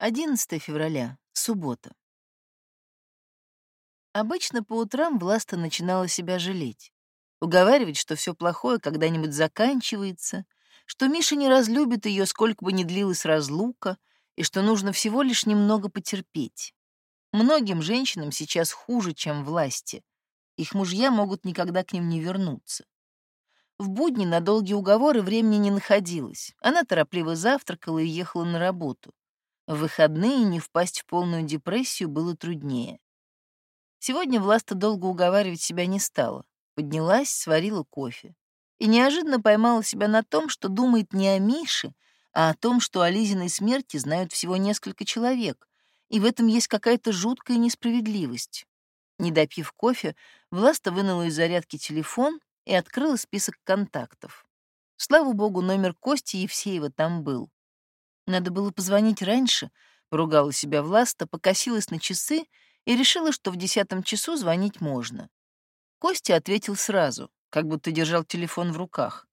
11 февраля, суббота. Обычно по утрам Власта начинала себя жалеть. Уговаривать, что все плохое когда-нибудь заканчивается, что Миша не разлюбит ее, сколько бы ни длилась разлука, и что нужно всего лишь немного потерпеть. Многим женщинам сейчас хуже, чем власти. Их мужья могут никогда к ним не вернуться. В будни на долгие уговоры времени не находилось. Она торопливо завтракала и ехала на работу. В выходные не впасть в полную депрессию было труднее. Сегодня Власта долго уговаривать себя не стала. Поднялась, сварила кофе. И неожиданно поймала себя на том, что думает не о Мише, а о том, что о Лизиной смерти знают всего несколько человек, и в этом есть какая-то жуткая несправедливость. Не допив кофе, Власта вынула из зарядки телефон и открыла список контактов. Слава богу, номер Кости Евсеева там был. Надо было позвонить раньше, поругала себя Власта, покосилась на часы и решила, что в десятом часу звонить можно. Костя ответил сразу, как будто держал телефон в руках.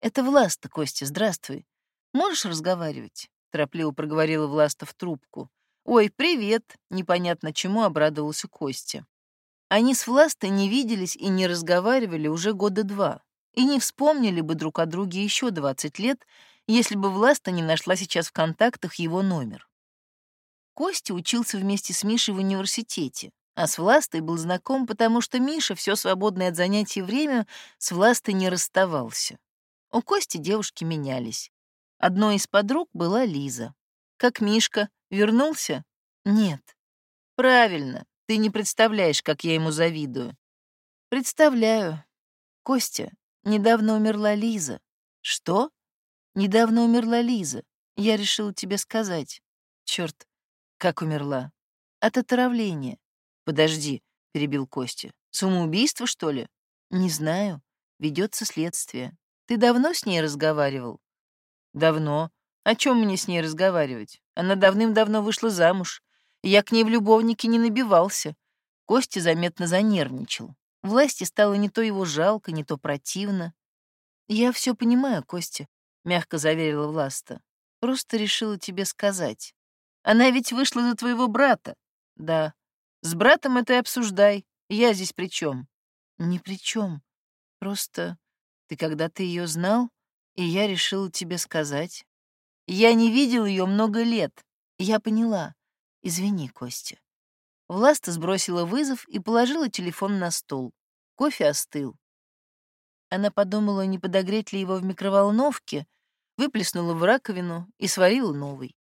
«Это Власта, Костя, здравствуй. Можешь разговаривать?» — торопливо проговорила Власта в трубку. «Ой, привет!» — непонятно чему обрадовался Костя. Они с Властой не виделись и не разговаривали уже года два, и не вспомнили бы друг о друге еще двадцать лет, если бы Власта не нашла сейчас в контактах его номер. Костя учился вместе с Мишей в университете, а с Властой был знаком, потому что Миша все свободное от занятий время с Властой не расставался. У Кости девушки менялись. Одной из подруг была Лиза. Как Мишка, вернулся? Нет. Правильно, ты не представляешь, как я ему завидую. Представляю. Костя, недавно умерла Лиза. Что? Недавно умерла Лиза. Я решила тебе сказать. Черт, как умерла? От отравления. Подожди, перебил Костя. Самоубийство, что ли? Не знаю. Ведется следствие. Ты давно с ней разговаривал? Давно. О чем мне с ней разговаривать? Она давным-давно вышла замуж. Я к ней в любовнике не набивался. Костя заметно занервничал. Власти стало не то его жалко, не то противно. Я все понимаю, Костя. — мягко заверила Власта. «Просто решила тебе сказать. Она ведь вышла за твоего брата». «Да. С братом это и обсуждай. Я здесь при чем? «Ни при чем. Просто ты когда-то ее знал, и я решила тебе сказать. Я не видел ее много лет. Я поняла. Извини, Костя». Власта сбросила вызов и положила телефон на стол. Кофе остыл. Она подумала, не подогреть ли его в микроволновке, выплеснула в раковину и сварила новый.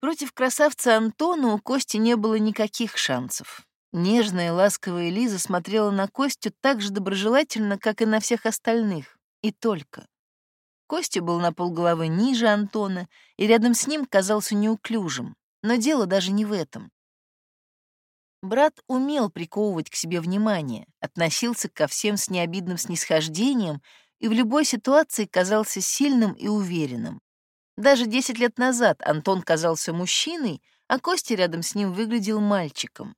Против красавца Антона у Кости не было никаких шансов. Нежная, ласковая Лиза смотрела на Костю так же доброжелательно, как и на всех остальных. И только. Костя был на полголовы ниже Антона и рядом с ним казался неуклюжим. Но дело даже не в этом. Брат умел приковывать к себе внимание, относился ко всем с необидным снисхождением и в любой ситуации казался сильным и уверенным. Даже 10 лет назад Антон казался мужчиной, а Костя рядом с ним выглядел мальчиком.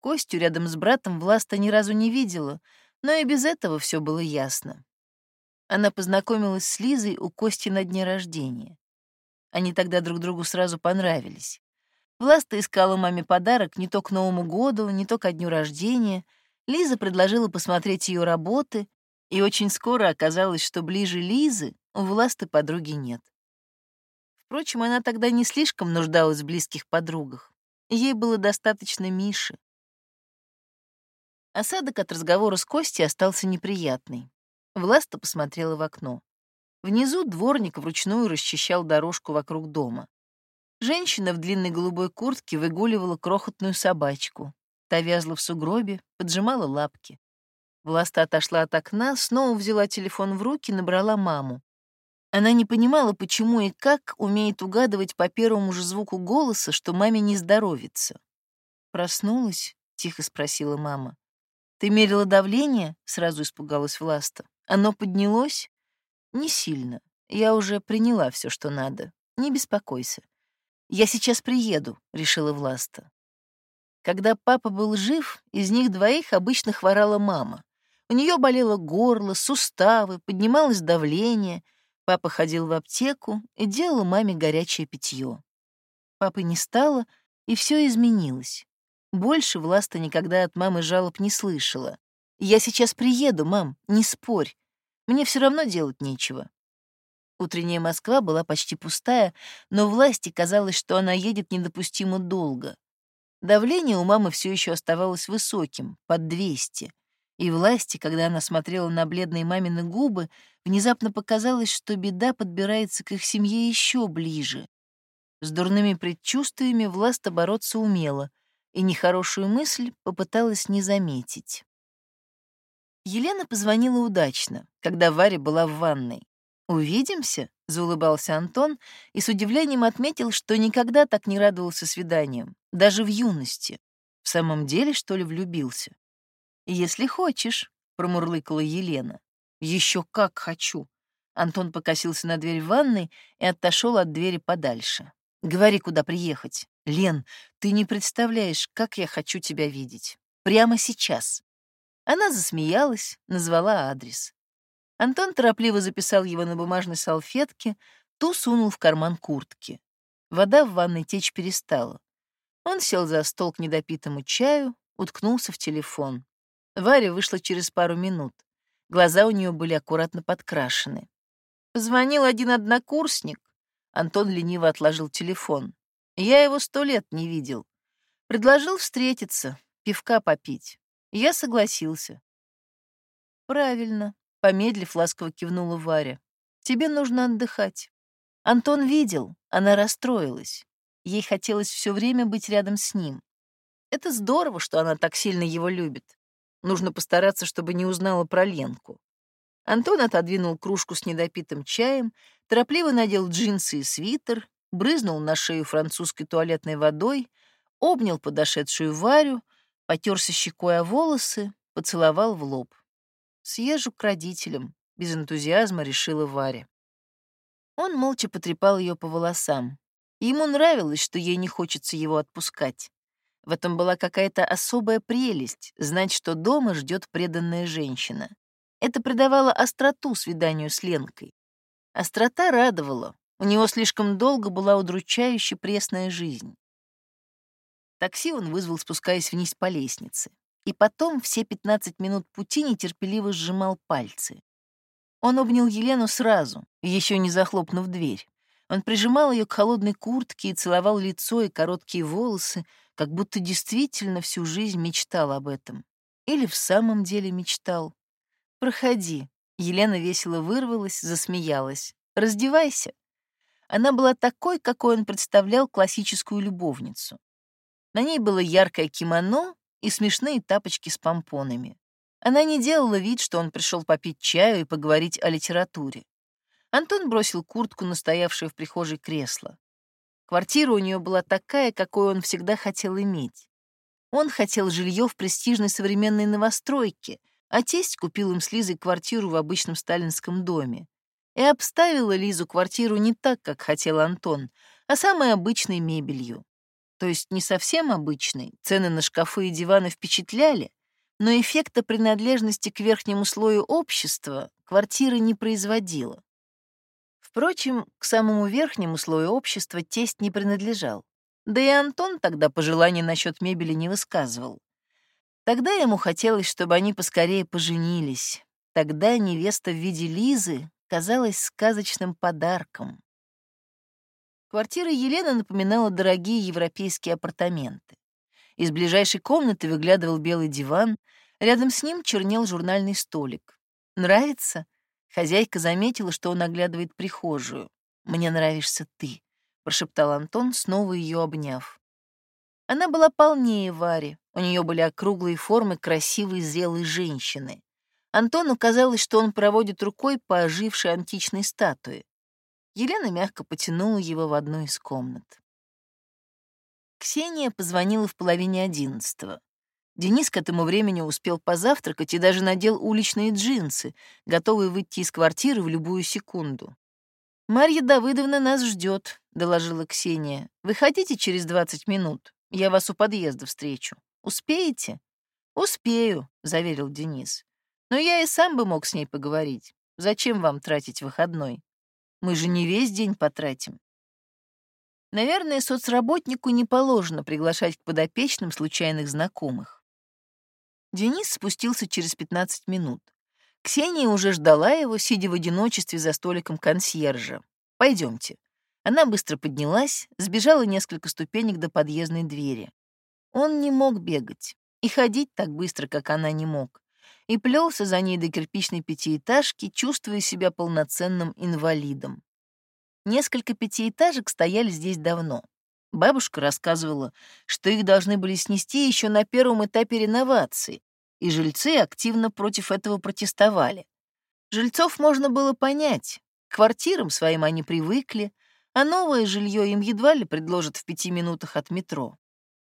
Костю рядом с братом Власта ни разу не видела, но и без этого все было ясно. Она познакомилась с Лизой у Кости на дне рождения. Они тогда друг другу сразу понравились. Власта искала маме подарок не то к Новому году, не то ко дню рождения. Лиза предложила посмотреть ее работы, и очень скоро оказалось, что ближе Лизы у Власты подруги нет. Впрочем, она тогда не слишком нуждалась в близких подругах. Ей было достаточно Миши. Осадок от разговора с Костей остался неприятный. Власта посмотрела в окно. Внизу дворник вручную расчищал дорожку вокруг дома. Женщина в длинной голубой куртке выгуливала крохотную собачку. Та вязла в сугробе, поджимала лапки. Власта отошла от окна, снова взяла телефон в руки, набрала маму. Она не понимала, почему и как умеет угадывать по первому же звуку голоса, что маме не здоровится. «Проснулась?» — тихо спросила мама. «Ты мерила давление?» — сразу испугалась Власта. «Оно поднялось?» «Не сильно. Я уже приняла все, что надо. Не беспокойся. «Я сейчас приеду», — решила Власта. Когда папа был жив, из них двоих обычно хворала мама. У нее болело горло, суставы, поднималось давление. Папа ходил в аптеку и делал маме горячее питье. Папы не стало, и все изменилось. Больше Власта никогда от мамы жалоб не слышала. «Я сейчас приеду, мам, не спорь. Мне все равно делать нечего». Утренняя Москва была почти пустая, но власти казалось, что она едет недопустимо долго. Давление у мамы все еще оставалось высоким, под 200. И власти, когда она смотрела на бледные мамины губы, внезапно показалось, что беда подбирается к их семье еще ближе. С дурными предчувствиями власть бороться умела, и нехорошую мысль попыталась не заметить. Елена позвонила удачно, когда Варя была в ванной. «Увидимся?» — заулыбался Антон и с удивлением отметил, что никогда так не радовался свиданиям, даже в юности. В самом деле, что ли, влюбился? «Если хочешь», — промурлыкала Елена. Еще как хочу». Антон покосился на дверь ванной и отошел от двери подальше. «Говори, куда приехать. Лен, ты не представляешь, как я хочу тебя видеть. Прямо сейчас». Она засмеялась, назвала адрес. Антон торопливо записал его на бумажной салфетке, ту сунул в карман куртки. Вода в ванной течь перестала. Он сел за стол к недопитому чаю, уткнулся в телефон. Варя вышла через пару минут. Глаза у нее были аккуратно подкрашены. Позвонил один однокурсник. Антон лениво отложил телефон. Я его сто лет не видел. Предложил встретиться, пивка попить. Я согласился. Правильно. Помедлив, ласково кивнула Варя. «Тебе нужно отдыхать». Антон видел, она расстроилась. Ей хотелось все время быть рядом с ним. Это здорово, что она так сильно его любит. Нужно постараться, чтобы не узнала про Ленку. Антон отодвинул кружку с недопитым чаем, торопливо надел джинсы и свитер, брызнул на шею французской туалетной водой, обнял подошедшую Варю, потерся щекой о волосы, поцеловал в лоб. Съезжу к родителям, без энтузиазма решила Варя. Он молча потрепал ее по волосам. Ему нравилось, что ей не хочется его отпускать. В этом была какая-то особая прелесть — знать, что дома ждет преданная женщина. Это придавало остроту свиданию с Ленкой. Острота радовала. У него слишком долго была удручающе пресная жизнь. Такси он вызвал, спускаясь вниз по лестнице и потом все 15 минут пути нетерпеливо сжимал пальцы. Он обнял Елену сразу, еще не захлопнув дверь. Он прижимал ее к холодной куртке и целовал лицо и короткие волосы, как будто действительно всю жизнь мечтал об этом. Или в самом деле мечтал. «Проходи». Елена весело вырвалась, засмеялась. «Раздевайся». Она была такой, какой он представлял классическую любовницу. На ней было яркое кимоно и смешные тапочки с помпонами. Она не делала вид, что он пришел попить чаю и поговорить о литературе. Антон бросил куртку на стоявшее в прихожей кресло. Квартира у нее была такая, какой он всегда хотел иметь. Он хотел жилье в престижной современной новостройке, а тесть купил им с Лизой квартиру в обычном сталинском доме. И обставила Лизу квартиру не так, как хотел Антон, а самой обычной мебелью то есть не совсем обычный, цены на шкафы и диваны впечатляли, но эффекта принадлежности к верхнему слою общества квартира не производила. Впрочем, к самому верхнему слою общества тесть не принадлежал. Да и Антон тогда пожеланий насчет мебели не высказывал. Тогда ему хотелось, чтобы они поскорее поженились. Тогда невеста в виде Лизы казалась сказочным подарком. Квартира Елены напоминала дорогие европейские апартаменты. Из ближайшей комнаты выглядывал белый диван, рядом с ним чернел журнальный столик. «Нравится?» Хозяйка заметила, что он оглядывает прихожую. «Мне нравишься ты», — прошептал Антон, снова ее обняв. Она была полнее Вари, у нее были округлые формы красивой зрелой женщины. Антону казалось, что он проводит рукой по ожившей античной статуе. Елена мягко потянула его в одну из комнат. Ксения позвонила в половине одиннадцатого. Денис к этому времени успел позавтракать и даже надел уличные джинсы, готовый выйти из квартиры в любую секунду. «Марья Давыдовна нас ждет», — доложила Ксения. «Выходите через двадцать минут. Я вас у подъезда встречу. Успеете?» «Успею», — заверил Денис. «Но я и сам бы мог с ней поговорить. Зачем вам тратить выходной?» Мы же не весь день потратим. Наверное, соцработнику не положено приглашать к подопечным случайных знакомых. Денис спустился через 15 минут. Ксения уже ждала его, сидя в одиночестве за столиком консьержа. Пойдемте. Она быстро поднялась, сбежала несколько ступенек до подъездной двери. Он не мог бегать и ходить так быстро, как она не мог, и плелся за ней до кирпичной пятиэтажки, чувствуя себя полноценным инвалидом. Несколько пятиэтажек стояли здесь давно. Бабушка рассказывала, что их должны были снести еще на первом этапе реновации, и жильцы активно против этого протестовали. Жильцов можно было понять. К квартирам своим они привыкли, а новое жилье им едва ли предложат в пяти минутах от метро.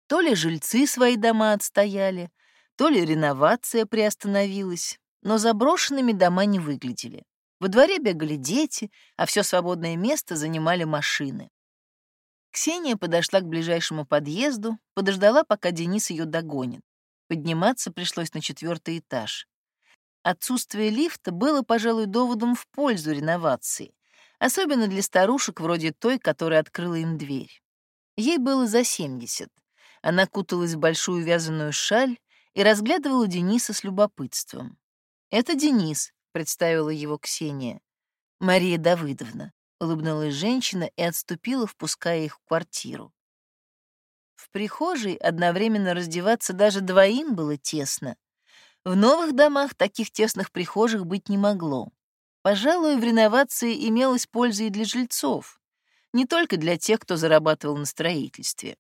То ли жильцы свои дома отстояли, то ли реновация приостановилась, но заброшенными дома не выглядели. Во дворе бегали дети, а все свободное место занимали машины. Ксения подошла к ближайшему подъезду, подождала, пока Денис ее догонит. Подниматься пришлось на четвертый этаж. Отсутствие лифта было, пожалуй, доводом в пользу реновации, особенно для старушек вроде той, которая открыла им дверь. Ей было за 70. Она куталась в большую вязаную шаль и разглядывала Дениса с любопытством. Это Денис, представила его Ксения. Мария Давыдовна, улыбнулась женщина и отступила, впуская их в квартиру. В прихожей одновременно раздеваться даже двоим было тесно. В новых домах таких тесных прихожих быть не могло. Пожалуй, в реновации имелась польза и для жильцов, не только для тех, кто зарабатывал на строительстве.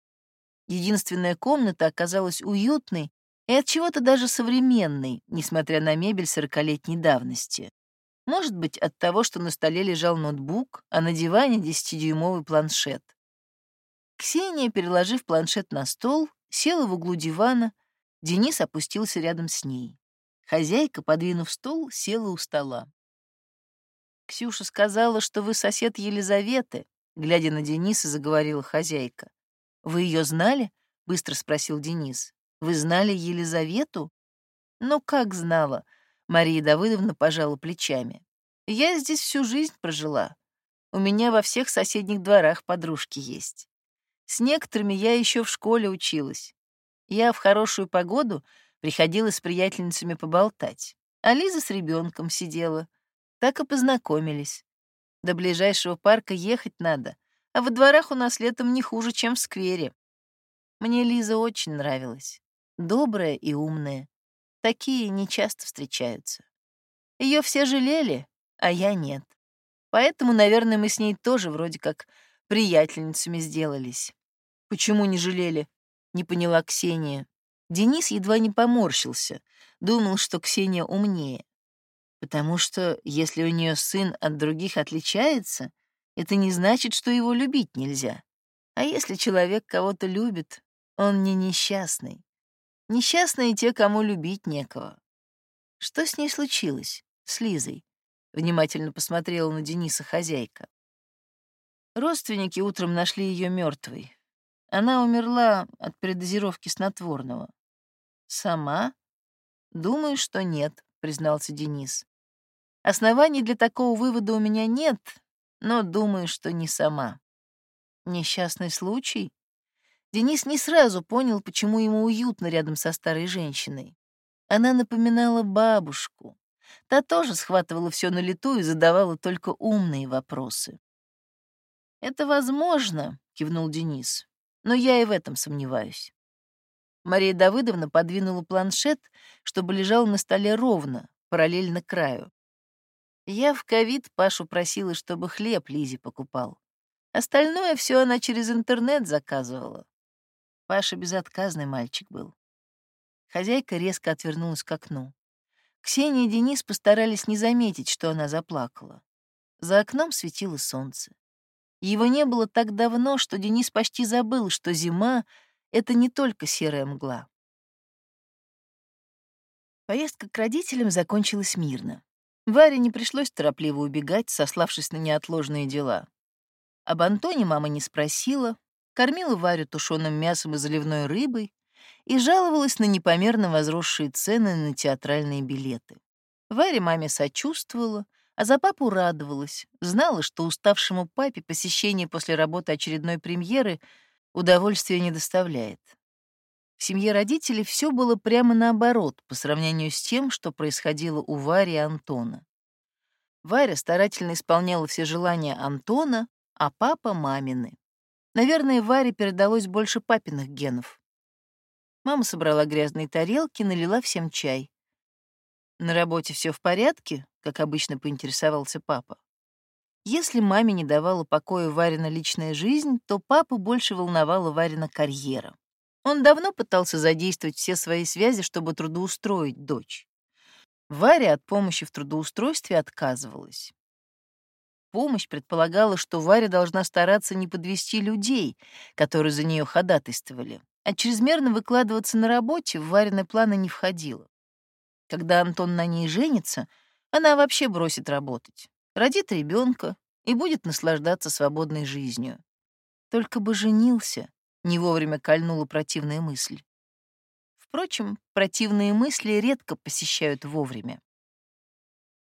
Единственная комната оказалась уютной и от чего-то даже современной, несмотря на мебель сорокалетней давности. Может быть, от того, что на столе лежал ноутбук, а на диване десятидюймовый планшет. Ксения, переложив планшет на стол, села в углу дивана, Денис опустился рядом с ней. Хозяйка, подвинув стол, села у стола. «Ксюша сказала, что вы сосед Елизаветы», — глядя на Дениса, заговорила хозяйка. «Вы ее знали?» — быстро спросил Денис. Вы знали Елизавету? Ну, как знала? Мария Давыдовна пожала плечами. Я здесь всю жизнь прожила. У меня во всех соседних дворах подружки есть. С некоторыми я еще в школе училась. Я в хорошую погоду приходила с приятельницами поболтать, а Лиза с ребенком сидела. Так и познакомились. До ближайшего парка ехать надо, а во дворах у нас летом не хуже, чем в сквере. Мне Лиза очень нравилась добрая и умная. Такие нечасто встречаются. Ее все жалели, а я нет. Поэтому, наверное, мы с ней тоже вроде как приятельницами сделались. Почему не жалели? Не поняла Ксения. Денис едва не поморщился, думал, что Ксения умнее. Потому что если у нее сын от других отличается, это не значит, что его любить нельзя. А если человек кого-то любит, он не несчастный. Несчастные те, кому любить некого. Что с ней случилось, с Лизой? Внимательно посмотрела на Дениса хозяйка. Родственники утром нашли ее мертвой. Она умерла от передозировки снотворного. Сама? Думаю, что нет, признался Денис. Оснований для такого вывода у меня нет, но думаю, что не сама. Несчастный случай? Денис не сразу понял, почему ему уютно рядом со старой женщиной. Она напоминала бабушку. Та тоже схватывала все на лету и задавала только умные вопросы. «Это возможно», — кивнул Денис, — «но я и в этом сомневаюсь». Мария Давыдовна подвинула планшет, чтобы лежал на столе ровно, параллельно краю. Я в ковид Пашу просила, чтобы хлеб Лизе покупал. Остальное все она через интернет заказывала. Паша безотказный мальчик был. Хозяйка резко отвернулась к окну. Ксения и Денис постарались не заметить, что она заплакала. За окном светило солнце. Его не было так давно, что Денис почти забыл, что зима — это не только серая мгла. Поездка к родителям закончилась мирно. Варе не пришлось торопливо убегать, сославшись на неотложные дела. Об Антоне мама не спросила, кормила Варю тушеным мясом и заливной рыбой и жаловалась на непомерно возросшие цены на театральные билеты. Варя маме сочувствовала, А за папу радовалась, знала, что уставшему папе посещение после работы очередной премьеры удовольствия не доставляет. В семье родителей все было прямо наоборот по сравнению с тем, что происходило у Вари и Антона. Варя старательно исполняла все желания Антона, а папа — мамины. Наверное, Варе передалось больше папиных генов. Мама собрала грязные тарелки, налила всем чай. «На работе все в порядке?» — как обычно поинтересовался папа. Если маме не давала покоя Варина личная жизнь, то папу больше волновала Варина карьера. Он давно пытался задействовать все свои связи, чтобы трудоустроить дочь. Варя от помощи в трудоустройстве отказывалась. Помощь предполагала, что Варя должна стараться не подвести людей, которые за нее ходатайствовали, а чрезмерно выкладываться на работе в Варины планы не входило. Когда Антон на ней женится, она вообще бросит работать, родит ребенка и будет наслаждаться свободной жизнью. Только бы женился, не вовремя кольнула противная мысль. Впрочем, противные мысли редко посещают вовремя.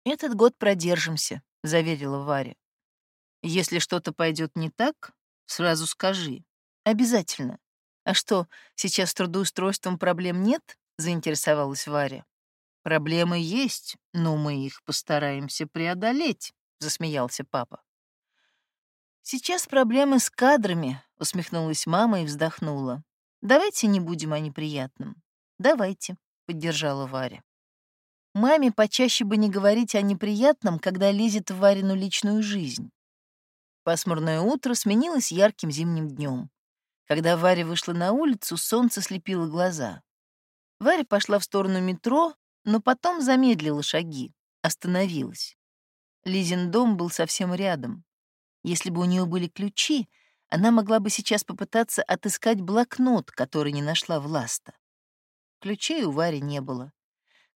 «Этот год продержимся», — заверила Варя. «Если что-то пойдет не так, сразу скажи. Обязательно. А что, сейчас с трудоустройством проблем нет?» — заинтересовалась Варя. «Проблемы есть, но мы их постараемся преодолеть», — засмеялся папа. «Сейчас проблемы с кадрами», — усмехнулась мама и вздохнула. «Давайте не будем о неприятном». «Давайте», — поддержала Варя. Маме почаще бы не говорить о неприятном, когда лезет в Варину личную жизнь. Пасмурное утро сменилось ярким зимним днем. Когда Варя вышла на улицу, солнце слепило глаза. Варя пошла в сторону метро, но потом замедлила шаги, остановилась. Лизин дом был совсем рядом. Если бы у нее были ключи, она могла бы сейчас попытаться отыскать блокнот, который не нашла в Ласта. Ключей у Вари не было.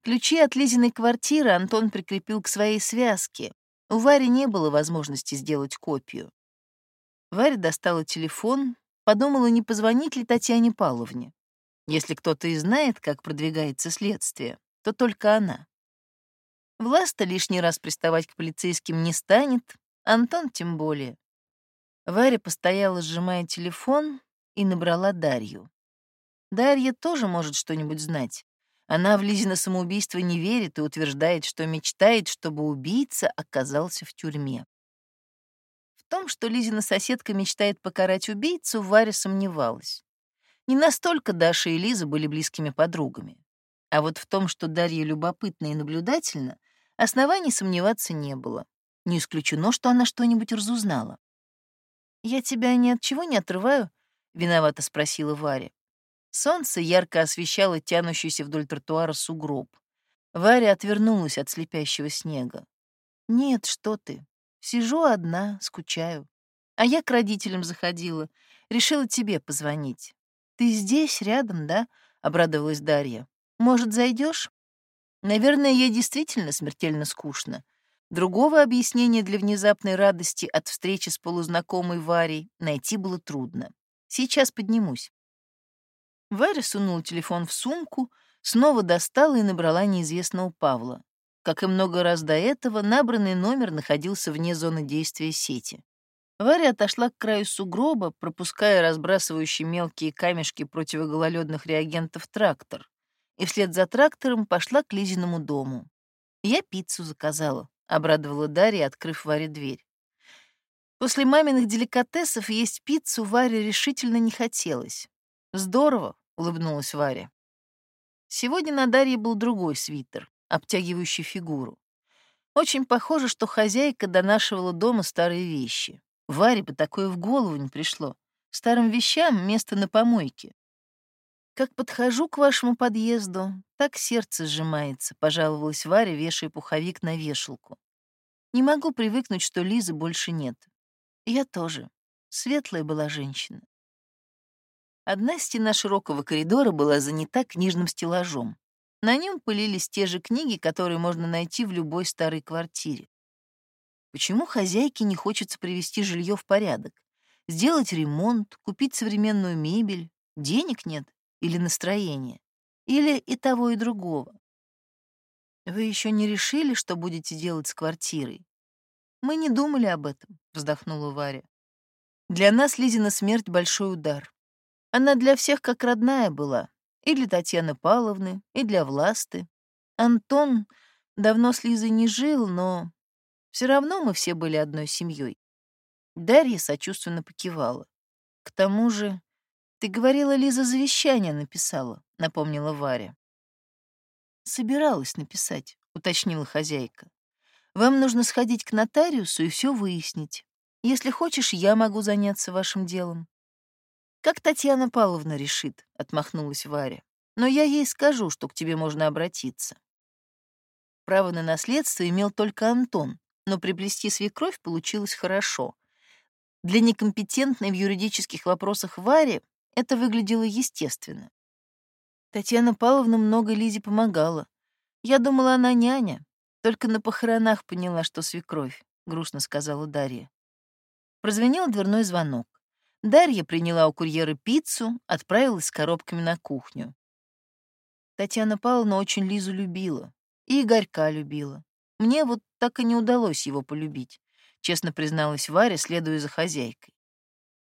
Ключи от Лизиной квартиры Антон прикрепил к своей связке. У Вари не было возможности сделать копию. Варя достала телефон, подумала, не позвонить ли Татьяне Павловне. Если кто-то и знает, как продвигается следствие, то только она. Власта лишний раз приставать к полицейским не станет, Антон тем более. Варя постояла, сжимая телефон, и набрала Дарью. Дарья тоже может что-нибудь знать. Она в Лизино самоубийство не верит и утверждает, что мечтает, чтобы убийца оказался в тюрьме. В том, что Лизина соседка мечтает покарать убийцу, Варя сомневалась. Не настолько Даша и Лиза были близкими подругами. А вот в том, что Дарья любопытна и наблюдательна, оснований сомневаться не было. Не исключено, что она что-нибудь разузнала. «Я тебя ни от чего не отрываю?» — виновато спросила Варя. Солнце ярко освещало тянущийся вдоль тротуара сугроб. Варя отвернулась от слепящего снега. «Нет, что ты. Сижу одна, скучаю. А я к родителям заходила. Решила тебе позвонить. Ты здесь, рядом, да?» — обрадовалась Дарья. «Может, зайдешь? Наверное, ей действительно смертельно скучно. Другого объяснения для внезапной радости от встречи с полузнакомой Варей найти было трудно. Сейчас поднимусь. Варя сунула телефон в сумку, снова достала и набрала неизвестного Павла. Как и много раз до этого, набранный номер находился вне зоны действия сети. Варя отошла к краю сугроба, пропуская разбрасывающий мелкие камешки противогололедных реагентов трактор, и вслед за трактором пошла к Лизиному дому. «Я пиццу заказала», — обрадовала Дарья, открыв Варе дверь. После маминых деликатесов есть пиццу Варе решительно не хотелось. Здорово, улыбнулась Варя. Сегодня на Дарье был другой свитер, обтягивающий фигуру. Очень похоже, что хозяйка донашивала дома старые вещи. Варе бы такое в голову не пришло. Старым вещам место на помойке. Как подхожу к вашему подъезду, так сердце сжимается, пожаловалась Варя, вешая пуховик на вешалку. Не могу привыкнуть, что Лизы больше нет. Я тоже. Светлая была женщина. Одна стена широкого коридора была занята книжным стеллажом. На нем пылились те же книги, которые можно найти в любой старой квартире. Почему хозяйке не хочется привести жилье в порядок? Сделать ремонт, купить современную мебель? Денег нет? Или настроение? Или и того, и другого? Вы еще не решили, что будете делать с квартирой? Мы не думали об этом, вздохнула Варя. Для нас Лизина смерть — большой удар. Она для всех как родная была. И для Татьяны Павловны, и для Власты. Антон давно с Лизой не жил, но все равно мы все были одной семьей. Дарья сочувственно покивала. К тому же, ты говорила, Лиза завещание написала, напомнила Варя. Собиралась написать, уточнила хозяйка. Вам нужно сходить к нотариусу и все выяснить. Если хочешь, я могу заняться вашим делом. Как Татьяна Павловна решит, отмахнулась Варя. Но я ей скажу, что к тебе можно обратиться. Право на наследство имел только Антон, но приплести свекровь получилось хорошо. Для некомпетентной в юридических вопросах Варе это выглядело естественно. Татьяна Павловна много Лизе помогала. Я думала, она няня, только на похоронах поняла, что свекровь, — грустно сказала Дарья. Прозвенел дверной звонок. Дарья приняла у курьера пиццу, отправилась с коробками на кухню. Татьяна Павловна очень Лизу любила. И Игорька любила. Мне вот так и не удалось его полюбить, честно призналась Варя, следуя за хозяйкой.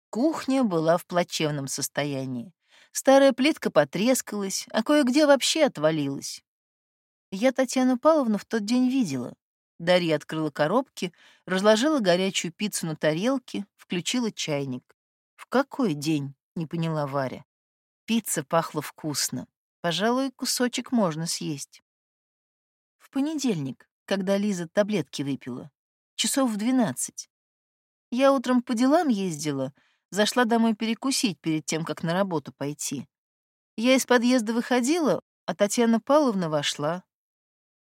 Кухня была в плачевном состоянии. Старая плитка потрескалась, а кое-где вообще отвалилась. Я Татьяну Павловну в тот день видела. Дарья открыла коробки, разложила горячую пиццу на тарелке, включила чайник. «В какой день?» — не поняла Варя. Пицца пахла вкусно. Пожалуй, кусочек можно съесть. В понедельник, когда Лиза таблетки выпила. Часов в двенадцать. Я утром по делам ездила, зашла домой перекусить перед тем, как на работу пойти. Я из подъезда выходила, а Татьяна Павловна вошла.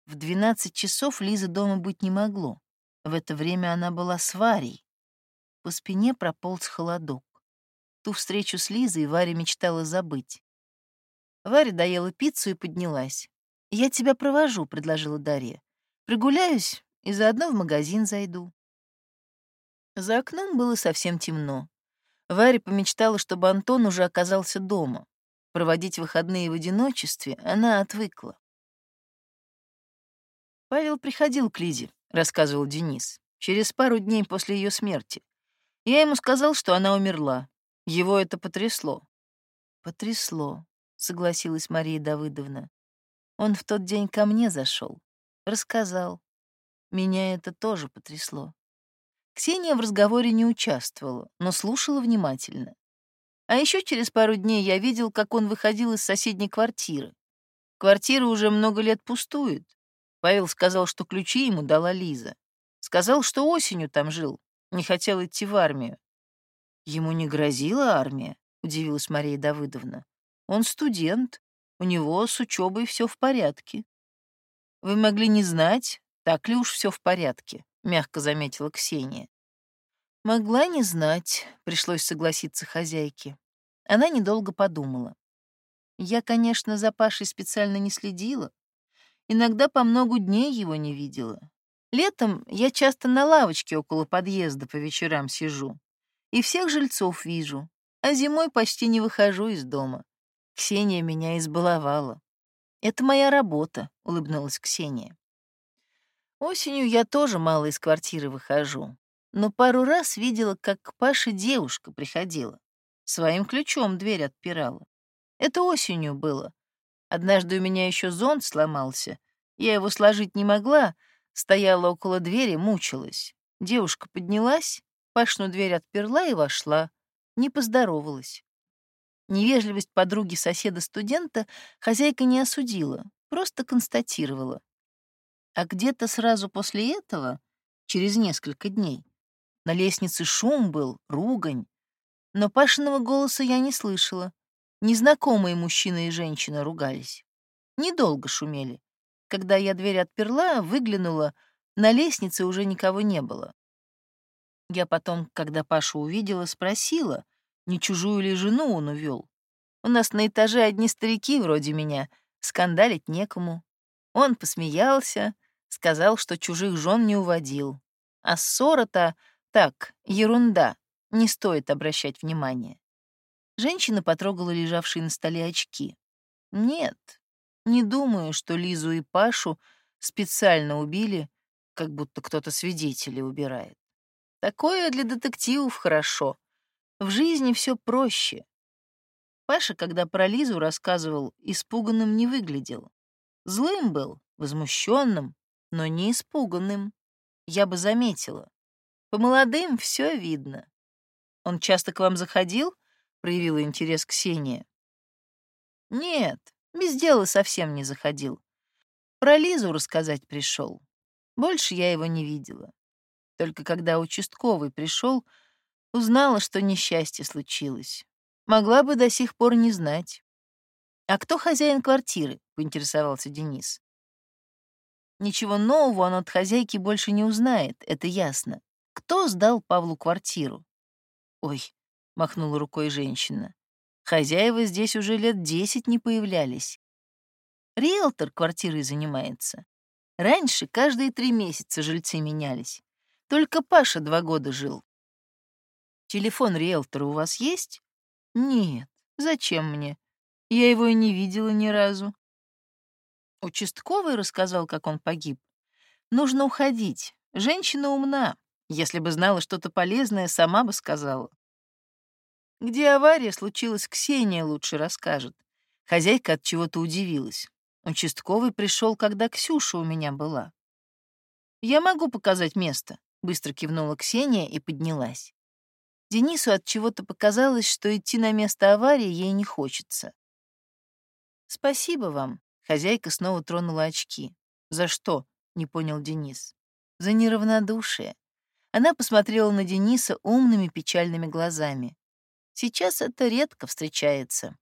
В двенадцать часов Лизы дома быть не могло. В это время она была с Варей. По спине прополз холодок. Ту встречу с Лизой Варя мечтала забыть. Варя доела пиццу и поднялась. «Я тебя провожу», — предложила Дарья. «Прогуляюсь и заодно в магазин зайду». За окном было совсем темно. Варя помечтала, чтобы Антон уже оказался дома. Проводить выходные в одиночестве она отвыкла. Павел приходил к Лизе, рассказывал Денис, через пару дней после ее смерти. Я ему сказал, что она умерла. Его это потрясло. Потрясло, согласилась Мария Давыдовна. Он в тот день ко мне зашел, рассказал. Меня это тоже потрясло. Ксения в разговоре не участвовала, но слушала внимательно. А еще через пару дней я видел, как он выходил из соседней квартиры. Квартира уже много лет пустует. Павел сказал, что ключи ему дала Лиза. Сказал, что осенью там жил, не хотел идти в армию. Ему не грозила армия, удивилась Мария Давыдовна. Он студент, у него с учебой все в порядке. Вы могли не знать, так ли уж все в порядке, мягко заметила Ксения. Могла не знать, пришлось согласиться хозяйке. Она недолго подумала. Я, конечно, за Пашей специально не следила, Иногда по много дней его не видела. Летом я часто на лавочке около подъезда по вечерам сижу. И всех жильцов вижу. А зимой почти не выхожу из дома. Ксения меня избаловала. «Это моя работа», — улыбнулась Ксения. Осенью я тоже мало из квартиры выхожу. Но пару раз видела, как к Паше девушка приходила. Своим ключом дверь отпирала. Это осенью было. Однажды у меня еще зонт сломался. Я его сложить не могла, стояла около двери, мучилась. Девушка поднялась, Пашну дверь отперла и вошла. Не поздоровалась. Невежливость подруги соседа-студента хозяйка не осудила, просто констатировала. А где-то сразу после этого, через несколько дней, на лестнице шум был, ругань. Но Пашиного голоса я не слышала. Незнакомые мужчина и женщина ругались. Недолго шумели. Когда я дверь отперла, выглянула, на лестнице уже никого не было. Я потом, когда Пашу увидела, спросила, не чужую ли жену он увел. У нас на этаже одни старики вроде меня, скандалить некому. Он посмеялся, сказал, что чужих жен не уводил. А ссора-то так, ерунда, не стоит обращать внимания. Женщина потрогала лежавшие на столе очки. Нет, не думаю, что Лизу и Пашу специально убили, как будто кто-то свидетелей убирает. Такое для детективов хорошо. В жизни все проще. Паша, когда про Лизу рассказывал, испуганным не выглядел. Злым был, возмущенным, но не испуганным. Я бы заметила. По молодым все видно. Он часто к вам заходил? Проявила интерес Ксения. Нет, без дела совсем не заходил. Про Лизу рассказать пришел. Больше я его не видела. Только когда участковый пришел, узнала, что несчастье случилось. Могла бы до сих пор не знать. «А кто хозяин квартиры?» — поинтересовался Денис. Ничего нового он от хозяйки больше не узнает, это ясно. Кто сдал Павлу квартиру? Ой, махнула рукой женщина. Хозяева здесь уже лет десять не появлялись. Риэлтор квартирой занимается. Раньше каждые три месяца жильцы менялись. Только Паша два года жил. Телефон риэлтора у вас есть? Нет. Зачем мне? Я его и не видела ни разу. Участковый рассказал, как он погиб. Нужно уходить. Женщина умна. Если бы знала что-то полезное, сама бы сказала. Где авария случилась, Ксения лучше расскажет. Хозяйка от чего-то удивилась. Участковый пришел, когда Ксюша у меня была. Я могу показать место. Быстро кивнула Ксения и поднялась. Денису от чего-то показалось, что идти на место аварии ей не хочется. Спасибо вам. Хозяйка снова тронула очки. За что? не понял Денис. За неравнодушие. Она посмотрела на Дениса умными печальными глазами. Сейчас это редко встречается.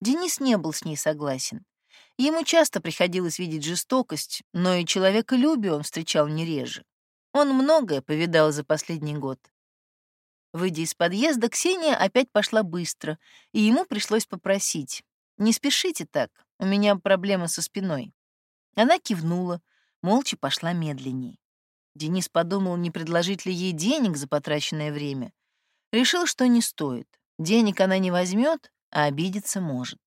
Денис не был с ней согласен. Ему часто приходилось видеть жестокость, но и человеколюбие он встречал не реже. Он многое повидал за последний год. Выйдя из подъезда, Ксения опять пошла быстро, и ему пришлось попросить. «Не спешите так, у меня проблема со спиной». Она кивнула, молча пошла медленней. Денис подумал, не предложить ли ей денег за потраченное время. Решил, что не стоит. Денег она не возьмет, а обидеться может.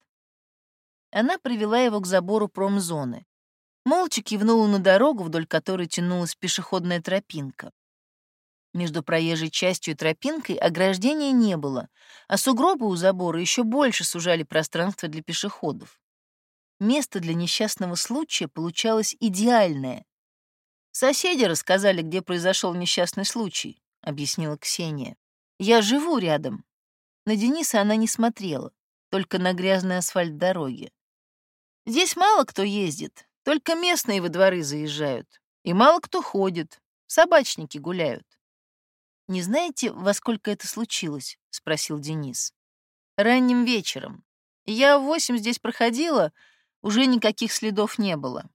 Она привела его к забору промзоны. Молча кивнула на дорогу, вдоль которой тянулась пешеходная тропинка. Между проезжей частью и тропинкой ограждения не было, а сугробы у забора еще больше сужали пространство для пешеходов. Место для несчастного случая получалось идеальное. «Соседи рассказали, где произошел несчастный случай», — объяснила Ксения. «Я живу рядом». На Дениса она не смотрела, только на грязный асфальт дороги. «Здесь мало кто ездит, только местные во дворы заезжают. И мало кто ходит. Собачники гуляют. «Не знаете, во сколько это случилось?» — спросил Денис. «Ранним вечером. Я в восемь здесь проходила, уже никаких следов не было».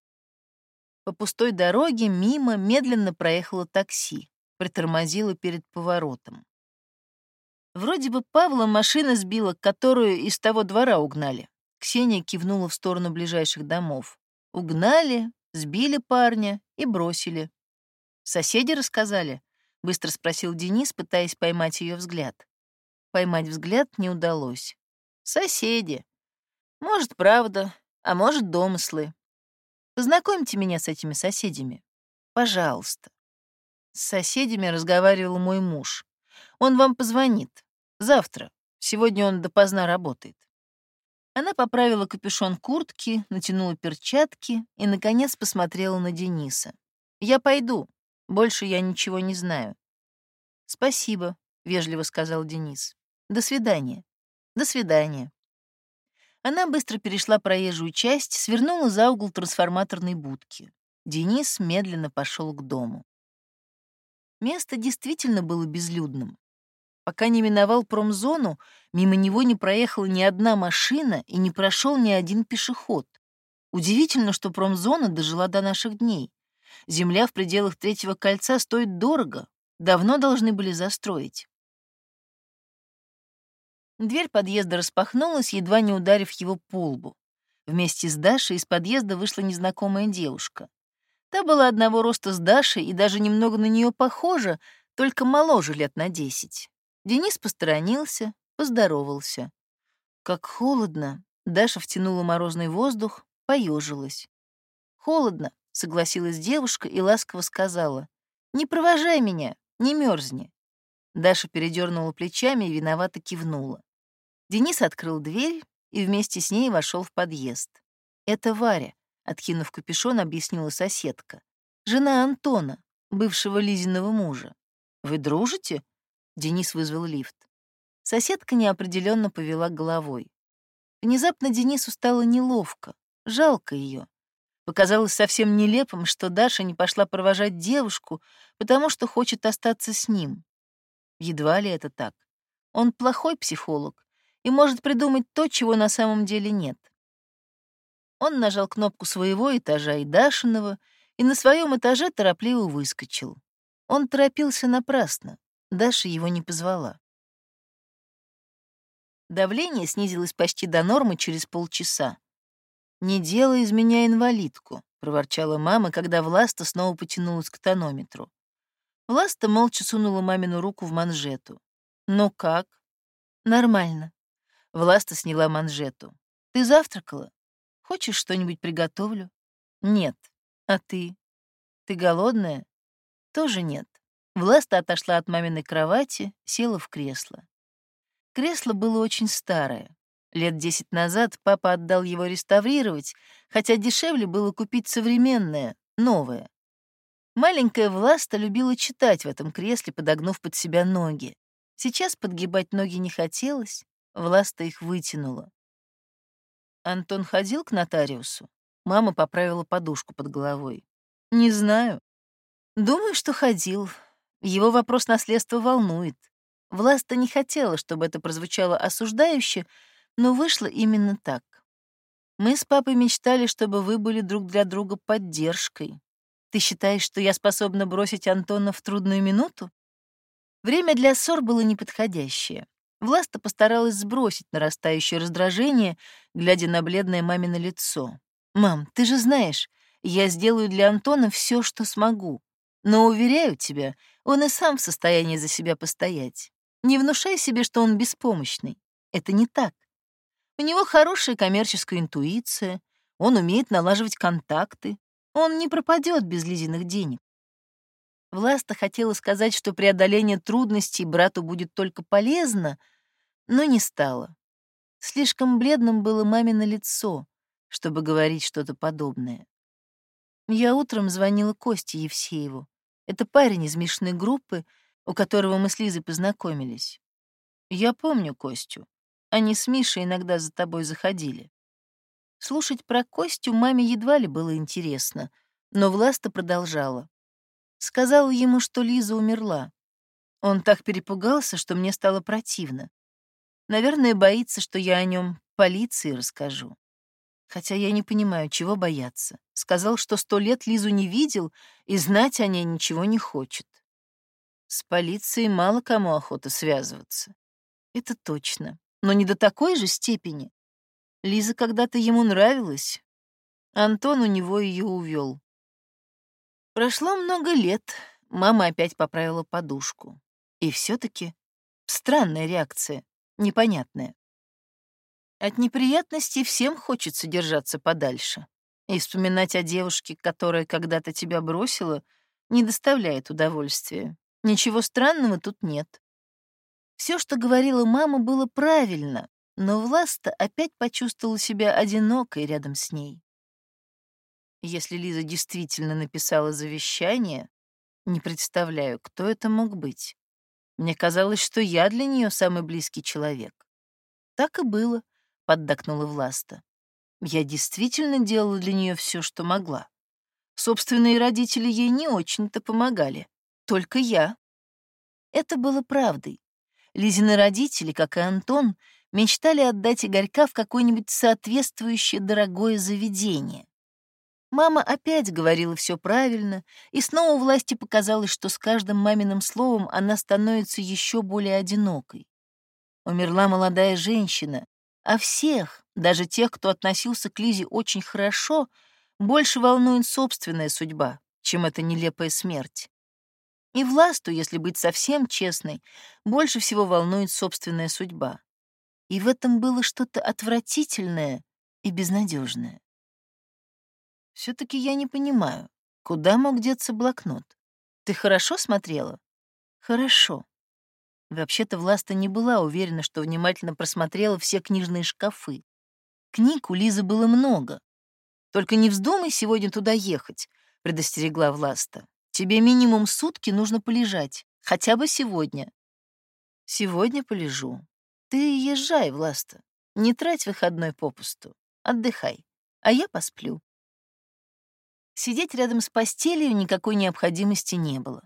По пустой дороге мимо медленно проехало такси, притормозило перед поворотом. Вроде бы Павла машина сбила, которую из того двора угнали. Ксения кивнула в сторону ближайших домов. Угнали, сбили парня и бросили. Соседи рассказали? Быстро спросил Денис, пытаясь поймать ее взгляд. Поймать взгляд не удалось. Соседи. Может, правда, а может, домыслы. Познакомьте меня с этими соседями. Пожалуйста. С соседями разговаривал мой муж. Он вам позвонит. Завтра. Сегодня он допоздна работает. Она поправила капюшон куртки, натянула перчатки и, наконец, посмотрела на Дениса. «Я пойду. Больше я ничего не знаю». «Спасибо», — вежливо сказал Денис. «До свидания». «До свидания». Она быстро перешла проезжую часть, свернула за угол трансформаторной будки. Денис медленно пошел к дому. Место действительно было безлюдным. Пока не миновал промзону, мимо него не проехала ни одна машина и не прошел ни один пешеход. Удивительно, что промзона дожила до наших дней. Земля в пределах третьего кольца стоит дорого. Давно должны были застроить. Дверь подъезда распахнулась, едва не ударив его по лбу. Вместе с Дашей из подъезда вышла незнакомая девушка. Та была одного роста с Дашей и даже немного на нее похожа, только моложе лет на десять. Денис посторонился, поздоровался. Как холодно. Даша втянула морозный воздух, поежилась. Холодно, согласилась девушка и ласково сказала. «Не провожай меня, не мерзни». Даша передернула плечами и виновато кивнула. Денис открыл дверь и вместе с ней вошел в подъезд. «Это Варя», — откинув капюшон, объяснила соседка. «Жена Антона, бывшего Лизиного мужа. Вы дружите?» Денис вызвал лифт. Соседка неопределенно повела головой. Внезапно Денису стало неловко, жалко ее. Показалось совсем нелепым, что Даша не пошла провожать девушку, потому что хочет остаться с ним. Едва ли это так. Он плохой психолог и может придумать то, чего на самом деле нет. Он нажал кнопку своего этажа и Дашиного, и на своем этаже торопливо выскочил. Он торопился напрасно. Даша его не позвала. Давление снизилось почти до нормы через полчаса. «Не делай из меня инвалидку», — проворчала мама, когда Власта снова потянулась к тонометру. Власта молча сунула мамину руку в манжету. «Ну как?» «Нормально». Власта сняла манжету. «Ты завтракала? Хочешь, что-нибудь приготовлю?» «Нет. А ты? Ты голодная?» «Тоже нет». Власта отошла от маминой кровати, села в кресло. Кресло было очень старое. Лет десять назад папа отдал его реставрировать, хотя дешевле было купить современное, новое. Маленькая Власта любила читать в этом кресле, подогнув под себя ноги. Сейчас подгибать ноги не хотелось, Власта их вытянула. Антон ходил к нотариусу? Мама поправила подушку под головой. Не знаю. Думаю, что ходил. Его вопрос наследства волнует. Власта не хотела, чтобы это прозвучало осуждающе, но вышло именно так. Мы с папой мечтали, чтобы вы были друг для друга поддержкой. Ты считаешь, что я способна бросить Антона в трудную минуту? Время для ссор было неподходящее. Власта постаралась сбросить нарастающее раздражение, глядя на бледное мамино лицо. «Мам, ты же знаешь, я сделаю для Антона все, что смогу. Но, уверяю тебя, он и сам в состоянии за себя постоять. Не внушай себе, что он беспомощный. Это не так. У него хорошая коммерческая интуиция, он умеет налаживать контакты, он не пропадет без Лизиных денег. Власта хотела сказать, что преодоление трудностей брату будет только полезно, но не стала. Слишком бледным было мамино лицо, чтобы говорить что-то подобное. Я утром звонила Косте Евсееву. Это парень из Мишиной группы, у которого мы с Лизой познакомились. Я помню Костю. Они с Мишей иногда за тобой заходили. Слушать про Костю маме едва ли было интересно, но Власта продолжала. Сказала ему, что Лиза умерла. Он так перепугался, что мне стало противно. Наверное, боится, что я о нем полиции расскажу. Хотя я не понимаю, чего бояться. Сказал, что сто лет Лизу не видел и знать о ней ничего не хочет. С полицией мало кому охота связываться. Это точно. Но не до такой же степени. Лиза когда-то ему нравилась. Антон у него ее увел. Прошло много лет. Мама опять поправила подушку. И все таки странная реакция, непонятная. От неприятностей всем хочется держаться подальше. И вспоминать о девушке, которая когда-то тебя бросила, не доставляет удовольствия. Ничего странного тут нет. Все, что говорила мама, было правильно, но Власта опять почувствовала себя одинокой рядом с ней. Если Лиза действительно написала завещание, не представляю, кто это мог быть. Мне казалось, что я для нее самый близкий человек. Так и было, поддакнула Власта. Я действительно делала для нее все, что могла. Собственные родители ей не очень-то помогали. Только я. Это было правдой. Лизины родители, как и Антон, мечтали отдать Игорька в какое-нибудь соответствующее дорогое заведение. Мама опять говорила все правильно, и снова власти показалось, что с каждым маминым словом она становится еще более одинокой. Умерла молодая женщина, а всех, даже тех, кто относился к Лизе очень хорошо, больше волнует собственная судьба, чем эта нелепая смерть. И власту, если быть совсем честной, больше всего волнует собственная судьба. И в этом было что-то отвратительное и безнадежное. все таки я не понимаю, куда мог деться блокнот? Ты хорошо смотрела? Хорошо. Вообще-то Власта не была уверена, что внимательно просмотрела все книжные шкафы. Книг у Лизы было много. «Только не вздумай сегодня туда ехать», — предостерегла Власта. «Тебе минимум сутки нужно полежать, хотя бы сегодня». «Сегодня полежу. Ты езжай, Власта. Не трать выходной попусту. Отдыхай. А я посплю». Сидеть рядом с постелью никакой необходимости не было.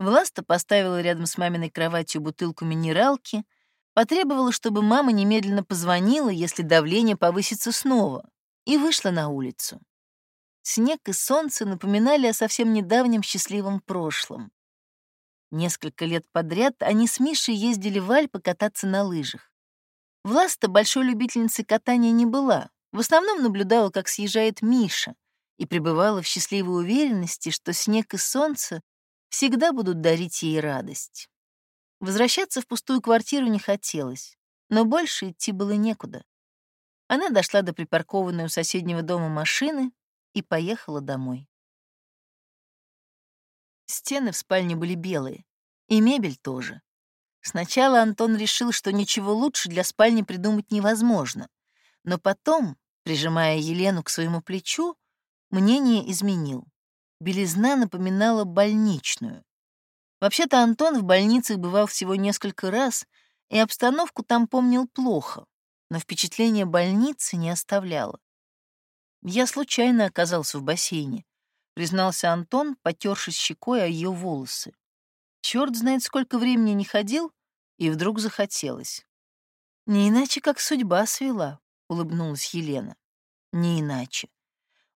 Власта поставила рядом с маминой кроватью бутылку минералки, потребовала, чтобы мама немедленно позвонила, если давление повысится снова, и вышла на улицу. Снег и солнце напоминали о совсем недавнем счастливом прошлом. Несколько лет подряд они с Мишей ездили в Альпы кататься на лыжах. Власта большой любительницей катания не была, в основном наблюдала, как съезжает Миша, и пребывала в счастливой уверенности, что снег и солнце всегда будут дарить ей радость. Возвращаться в пустую квартиру не хотелось, но больше идти было некуда. Она дошла до припаркованной у соседнего дома машины и поехала домой. Стены в спальне были белые, и мебель тоже. Сначала Антон решил, что ничего лучше для спальни придумать невозможно, но потом, прижимая Елену к своему плечу, мнение изменил. Белизна напоминала больничную. Вообще-то Антон в больницах бывал всего несколько раз, и обстановку там помнил плохо, но впечатление больницы не оставляло. «Я случайно оказался в бассейне», — признался Антон, потершись щекой о ее волосы. Черт знает, сколько времени не ходил, и вдруг захотелось. «Не иначе, как судьба свела», — улыбнулась Елена. «Не иначе».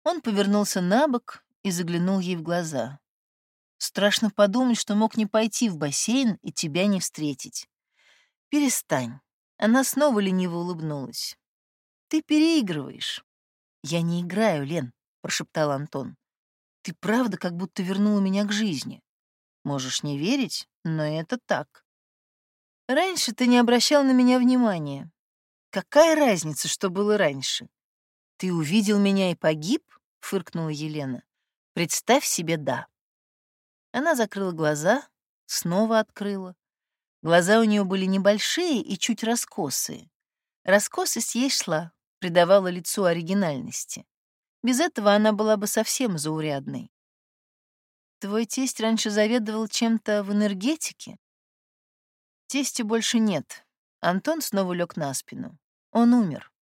Он повернулся на бок и заглянул ей в глаза. Страшно подумать, что мог не пойти в бассейн и тебя не встретить. Перестань. Она снова лениво улыбнулась. Ты переигрываешь. Я не играю, Лен, прошептал Антон. Ты правда как будто вернула меня к жизни. Можешь не верить, но это так. Раньше ты не обращал на меня внимания. Какая разница, что было раньше? Ты увидел меня и погиб? фыркнула Елена. Представь себе «да». Она закрыла глаза, снова открыла. Глаза у нее были небольшие и чуть раскосые. Раскосость ей шла, придавала лицу оригинальности. Без этого она была бы совсем заурядной. Твой тесть раньше заведовал чем-то в энергетике? Тестя больше нет. Антон снова лег на спину. Он умер.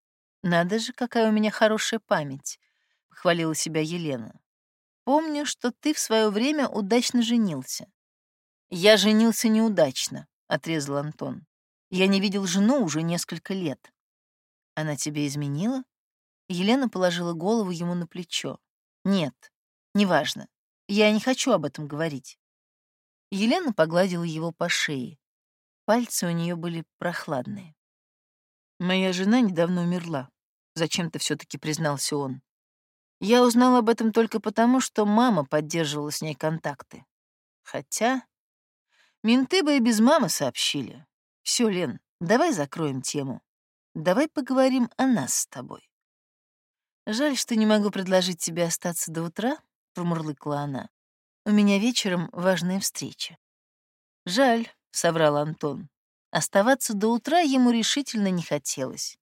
Надо же, какая у меня хорошая память, — похвалила себя Елена. Помню, что ты в свое время удачно женился. Я женился неудачно, отрезал Антон. Я не видел жену уже несколько лет. Она тебе изменила? Елена положила голову ему на плечо. Нет, неважно. Я не хочу об этом говорить. Елена погладила его по шее. Пальцы у нее были прохладные. Моя жена недавно умерла. Зачем-то все-таки признался он. Я узнал об этом только потому, что мама поддерживала с ней контакты. Хотя менты бы и без мамы сообщили. Все, Лен, давай закроем тему. Давай поговорим о нас с тобой. Жаль, что не могу предложить тебе остаться до утра, промурлыкала она. У меня вечером важная встреча. Жаль, соврал Антон. Оставаться до утра ему решительно не хотелось.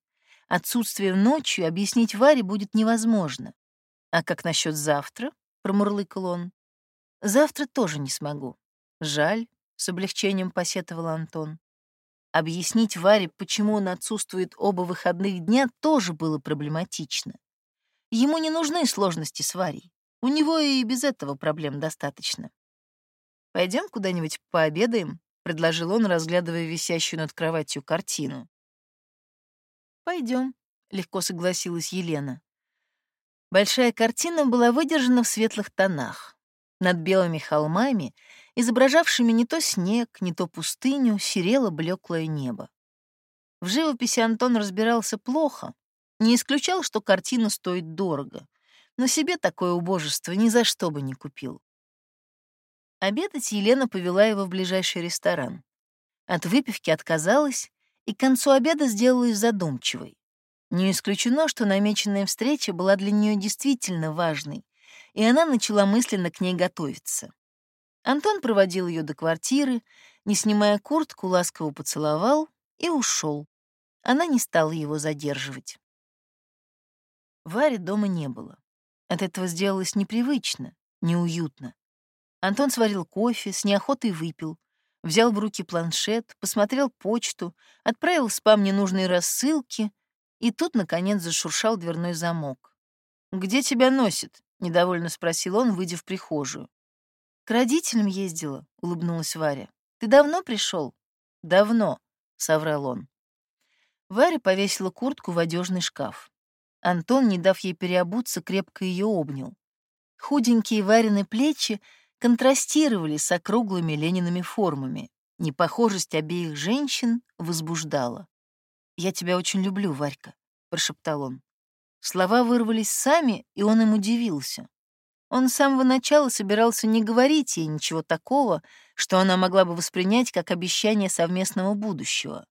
Отсутствие ночью объяснить Варе будет невозможно. «А как насчет завтра?» — промурлыкал он. «Завтра тоже не смогу. Жаль», — с облегчением посетовал Антон. Объяснить Варе, почему он отсутствует оба выходных дня, тоже было проблематично. Ему не нужны сложности с Варей. У него и без этого проблем достаточно. Пойдем куда-нибудь пообедаем?» — предложил он, разглядывая висящую над кроватью картину. Пойдем, легко согласилась Елена. Большая картина была выдержана в светлых тонах. Над белыми холмами, изображавшими не то снег, не то пустыню, серело блеклое небо. В живописи Антон разбирался плохо, не исключал, что картина стоит дорого, но себе такое убожество ни за что бы не купил. Обедать Елена повела его в ближайший ресторан. От выпивки отказалась и к концу обеда сделалась задумчивой. Не исключено, что намеченная встреча была для нее действительно важной, и она начала мысленно к ней готовиться. Антон проводил ее до квартиры, не снимая куртку, ласково поцеловал и ушел. Она не стала его задерживать. Вари дома не было. От этого сделалось непривычно, неуютно. Антон сварил кофе, с неохотой выпил, взял в руки планшет, посмотрел почту, отправил спам ненужные рассылки, и тут, наконец, зашуршал дверной замок. «Где тебя носит?» — недовольно спросил он, выйдя в прихожую. «К родителям ездила», — улыбнулась Варя. «Ты давно пришел? «Давно», — соврал он. Варя повесила куртку в одежный шкаф. Антон, не дав ей переобуться, крепко ее обнял. Худенькие Варины плечи контрастировали с округлыми Лениными формами. Непохожесть обеих женщин возбуждала. «Я тебя очень люблю, Варька», — прошептал он. Слова вырвались сами, и он им удивился. Он с самого начала собирался не говорить ей ничего такого, что она могла бы воспринять как обещание совместного будущего.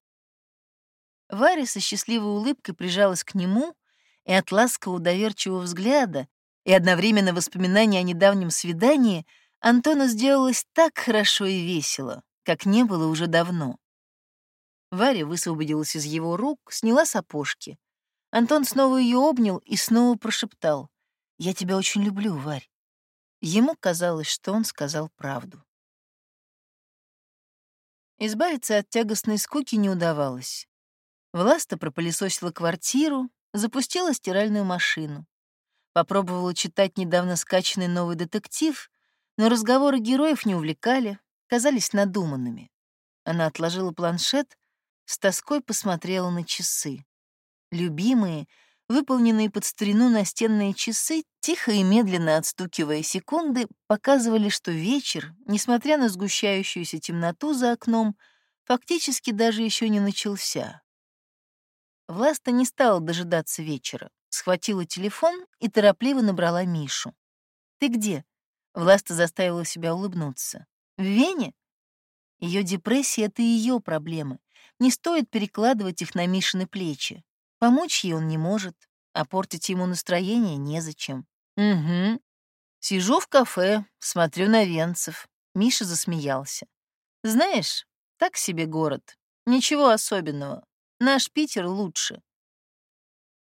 Варя со счастливой улыбкой прижалась к нему, и от ласкового доверчивого взгляда и одновременно воспоминания о недавнем свидании Антону сделалось так хорошо и весело, как не было уже давно. Варя высвободилась из его рук, сняла сапожки. Антон снова ее обнял и снова прошептал. «Я тебя очень люблю, Варь». Ему казалось, что он сказал правду. Избавиться от тягостной скуки не удавалось. Власта пропылесосила квартиру, запустила стиральную машину. Попробовала читать недавно скачанный новый детектив, но разговоры героев не увлекали, казались надуманными. Она отложила планшет, с тоской посмотрела на часы. Любимые, выполненные под старину настенные часы, тихо и медленно отстукивая секунды, показывали, что вечер, несмотря на сгущающуюся темноту за окном, фактически даже еще не начался. Власта не стала дожидаться вечера, схватила телефон и торопливо набрала Мишу. «Ты где?» Власта заставила себя улыбнуться. «В Вене?» Ее депрессия — это ее проблемы. Не стоит перекладывать их на Мишины плечи. Помочь ей он не может, а портить ему настроение незачем. «Угу. Сижу в кафе, смотрю на венцев». Миша засмеялся. «Знаешь, так себе город. Ничего особенного. Наш Питер лучше».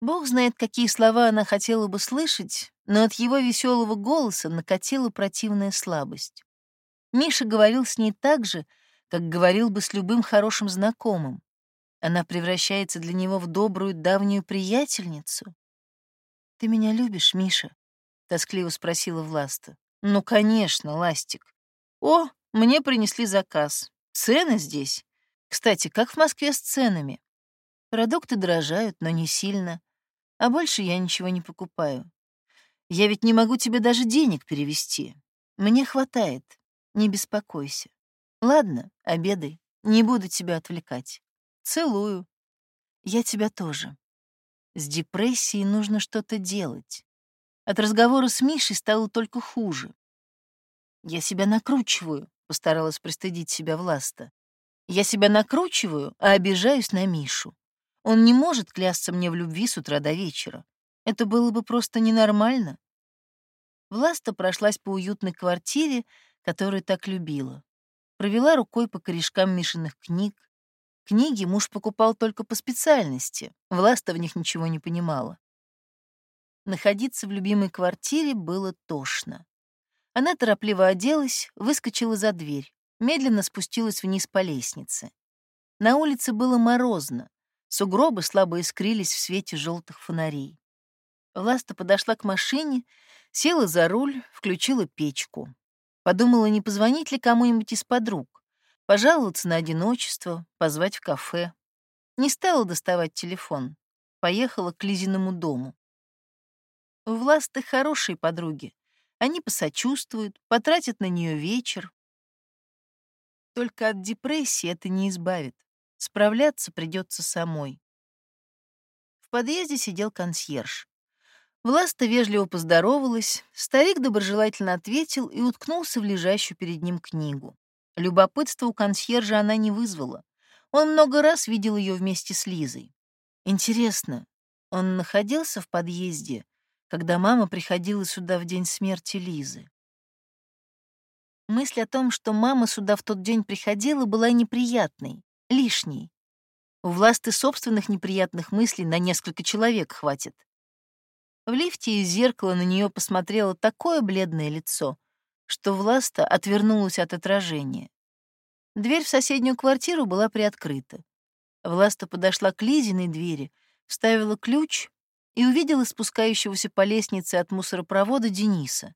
Бог знает, какие слова она хотела бы слышать, но от его веселого голоса накатила противная слабость. Миша говорил с ней так же, как говорил бы с любым хорошим знакомым. Она превращается для него в добрую давнюю приятельницу. «Ты меня любишь, Миша?» — тоскливо спросила Власта. «Ну, конечно, Ластик. О, мне принесли заказ. Цены здесь. Кстати, как в Москве с ценами? Продукты дорожают, но не сильно. А больше я ничего не покупаю. Я ведь не могу тебе даже денег перевести. Мне хватает. Не беспокойся. Ладно, обедай. Не буду тебя отвлекать. Целую. Я тебя тоже. С депрессией нужно что-то делать. От разговора с Мишей стало только хуже. Я себя накручиваю, постаралась пристыдить себя Власта. Я себя накручиваю, а обижаюсь на Мишу. Он не может клясться мне в любви с утра до вечера. Это было бы просто ненормально. Власта прошлась по уютной квартире, которую так любила. Провела рукой по корешкам Мишиных книг, Книги муж покупал только по специальности, Власта в них ничего не понимала. Находиться в любимой квартире было тошно. Она торопливо оделась, выскочила за дверь, медленно спустилась вниз по лестнице. На улице было морозно, сугробы слабо искрились в свете желтых фонарей. Власта подошла к машине, села за руль, включила печку. Подумала, не позвонить ли кому-нибудь из подруг пожаловаться на одиночество, позвать в кафе. Не стала доставать телефон. Поехала к Лизиному дому. У Власты хорошие подруги. Они посочувствуют, потратят на нее вечер. Только от депрессии это не избавит. Справляться придется самой. В подъезде сидел консьерж. Власта вежливо поздоровалась, старик доброжелательно ответил и уткнулся в лежащую перед ним книгу. Любопытство у консьержа она не вызвала. Он много раз видел ее вместе с Лизой. Интересно, Он находился в подъезде, когда мама приходила сюда в день смерти Лизы. Мысль о том, что мама сюда в тот день приходила, была неприятной, лишней. У Власты собственных неприятных мыслей на несколько человек хватит. В лифте из зеркала на нее посмотрело такое бледное лицо, что Власта отвернулась от отражения. Дверь в соседнюю квартиру была приоткрыта. Власта подошла к Лизиной двери, вставила ключ и увидела спускающегося по лестнице от мусоропровода Дениса.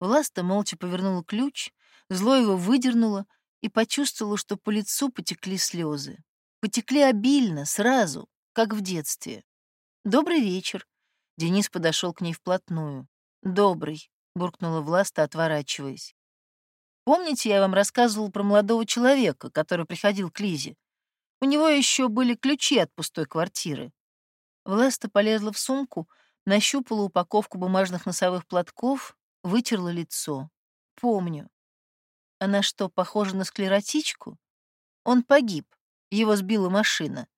Власта молча повернула ключ, зло его выдернула и почувствовала, что по лицу потекли слезы. Потекли обильно, сразу, как в детстве. «Добрый вечер», Денис подошел к ней вплотную. «Добрый», — буркнула Власта, отворачиваясь. «Помните, я вам рассказывал про молодого человека, который приходил к Лизе? У него еще были ключи от пустой квартиры». Власта полезла в сумку, нащупала упаковку бумажных носовых платков, вытерла лицо. «Помню». «Она что, похожа на склеротичку?» «Он погиб, его сбила машина».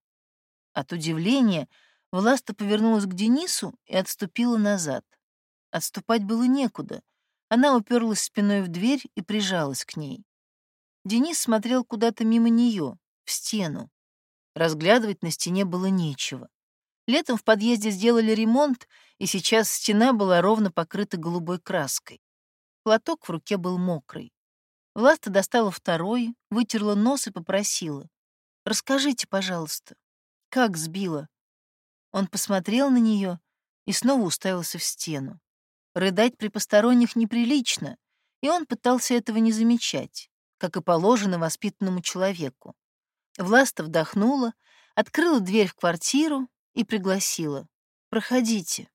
От удивления Власта повернулась к Денису и отступила назад. Отступать было некуда. Она уперлась спиной в дверь и прижалась к ней. Денис смотрел куда-то мимо нее, в стену. Разглядывать на стене было нечего. Летом в подъезде сделали ремонт, и сейчас стена была ровно покрыта голубой краской. Платок в руке был мокрый. Власта достала второй, вытерла нос и попросила. «Расскажите, пожалуйста, как сбила?» Он посмотрел на нее и снова уставился в стену. Рыдать при посторонних неприлично, и он пытался этого не замечать, как и положено воспитанному человеку. Власта вдохнула, открыла дверь в квартиру и пригласила. «Проходите».